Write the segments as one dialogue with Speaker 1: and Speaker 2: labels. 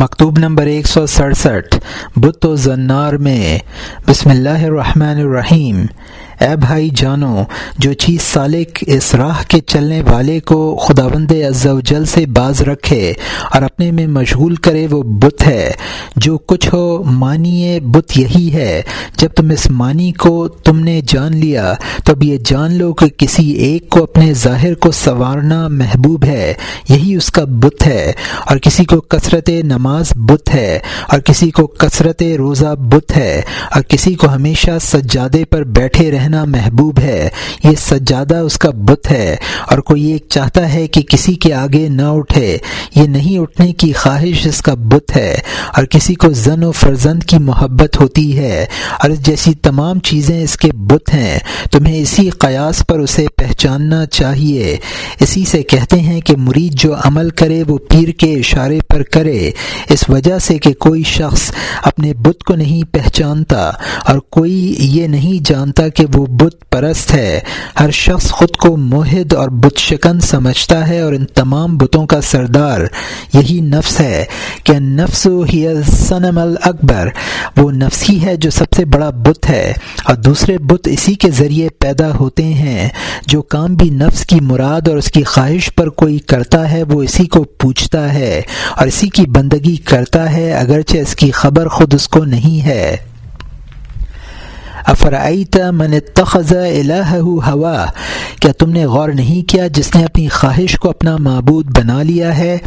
Speaker 1: مکتوب نمبر ایک سو سڑسٹھ بت و زنار میں۔ بسم اللہ الرحمن الرحیم۔ اے بھائی جانو، جو چیز سالک اس راہ کے چلنے والے کو خداوند جل سے باز رکھے اور اپنے میں مشغول کرے وہ بت ہے۔ جو کچھ ہو مانیے بت یہی ہے۔ جب تم اس معنی کو تم نے جان لیا تو اب یہ جان لو کہ کسی ایک کو اپنے ظاہر کو سنوارنا محبوب ہے۔ یہی اس کا بت ہے۔ اور کسی کو کثرت نماز بت ہے۔ اور کسی کو کثرت روزہ بت ہے۔ اور کسی کو ہمیشہ سجادے پر بیٹھے رہنا محبوب ہے، یہ سجادہ اس کا بت ہے، اور کوئی ایک چاہتا ہے کہ کسی کے آگے نہ اٹھے، یہ نہیں اٹھنے کی خواہش اس کا بت ہے، اور کسی کو زن و فرزند کی محبت ہوتی ہے، اور جیسی تمام چیزیں اس کے بت ہیں، تمہیں اسی قیاس پر اسے پہچاننا چاہیے۔ اسی سے کہتے ہیں کہ مرید جو عمل کرے، وہ پیر کے اشارے پر کرے۔ اس وجہ سے کہ کوئی شخص اپنے بت کو نہیں پہچانتا، اور کوئی یہ نہیں جانتا کہ وہ بت پرست ہے۔ ہر شخص خود کو موہد اور بت شکن سمجھتا ہے اور ان تمام بتوں کا سردار۔ یہی نفس ہے کہ نفس ہی سنم الاکبر۔ وہ نفس ہی ہے جو سب سے بڑا بت ہے۔ اور دوسرے بت اسی کے ذریعے پیدا ہوتے ہیں۔ جو کام بھی نفس کی مراد اور اس کی خواہش پر کوئی کرتا ہے، وہ اسی کو پوچھتا ہے اور اسی کی بندگی کرتا ہے، اگرچہ اس کی خبر خود اس کو نہیں ہے۔ افرعیت من اتخذ الہ ہوا؟ کیا تم نے غور نہیں کیا جس نے اپنی خواہش کو اپنا معبود بنا لیا ہے؟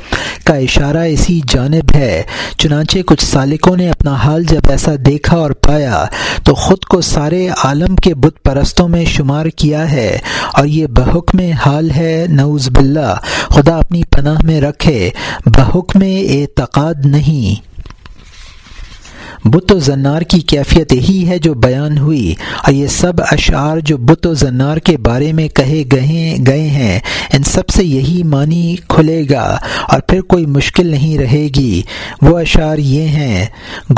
Speaker 1: کا اشارہ اسی جانب ہے۔ چنانچہ کچھ سالکوں نے اپنا حال جب ایسا دیکھا اور پایا، تو خود کو سارے عالم کے بت پرستوں میں شمار کیا ہے۔ اور یہ بحکم حال ہے، نعوذ باللہ۔ خدا اپنی پناہ میں رکھے، بحکم اعتقاد نہیں۔ بت و زنار کی کیفیت یہی ہے جو بیان ہوئی۔ اور یہ سب اشعار جو بت و زنار کے بارے میں کہے گئے گئے ہیں، ان سب سے یہی معنی کھلے گا۔ اور پھر کوئی مشکل نہیں رہے گی۔ وہ اشعار یہ ہیں،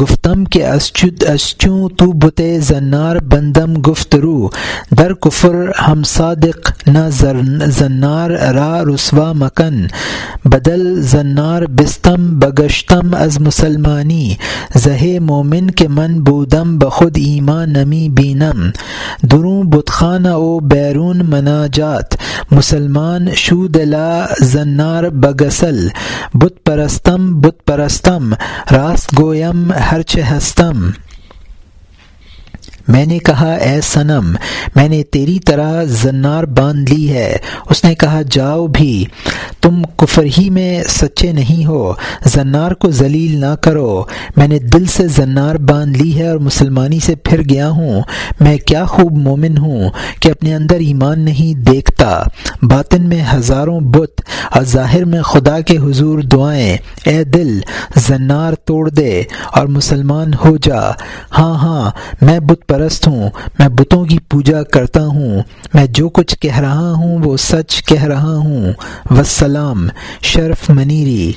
Speaker 1: گفتم کے اسچوں تو بت زنار بندم گفت رو در کفر ہم صادق نہ زنار را رسوا مکن، بدل زنار بستم بگشتم از مسلمانی، زہ مومن کے من بودم بخود ایمان نمی بینم۔ دروں بتخانہ او بیرون مناجات، مسلمان شود لا زنار بگسل۔ بت پرستم بت پرستم، راست گویم ہرچ ہستم۔ میں نے کہا، اے سنم میں نے تیری طرح زنار باندھ لی ہے۔ اس نے کہا، جاؤ بھی، تم کفر ہی میں سچے نہیں ہو، زنار کو ذلیل نہ کرو۔ میں نے دل سے زنار باندھ لی ہے اور مسلمانی سے پھر گیا ہوں۔ میں کیا خوب مومن ہوں کہ اپنے اندر ایمان نہیں دیکھتا۔ باطن میں ہزاروں بت اور ظاہر میں خدا کے حضور دعائیں۔ اے دل، زنار توڑ دے اور مسلمان ہو جا۔ ہاں ہاں میں بت پرست ہوں، میں بتوں کی پوجا کرتا ہوں۔ میں جو کچھ کہہ رہا ہوں، وہ سچ کہہ رہا ہوں۔ وسلام، شرف منیری۔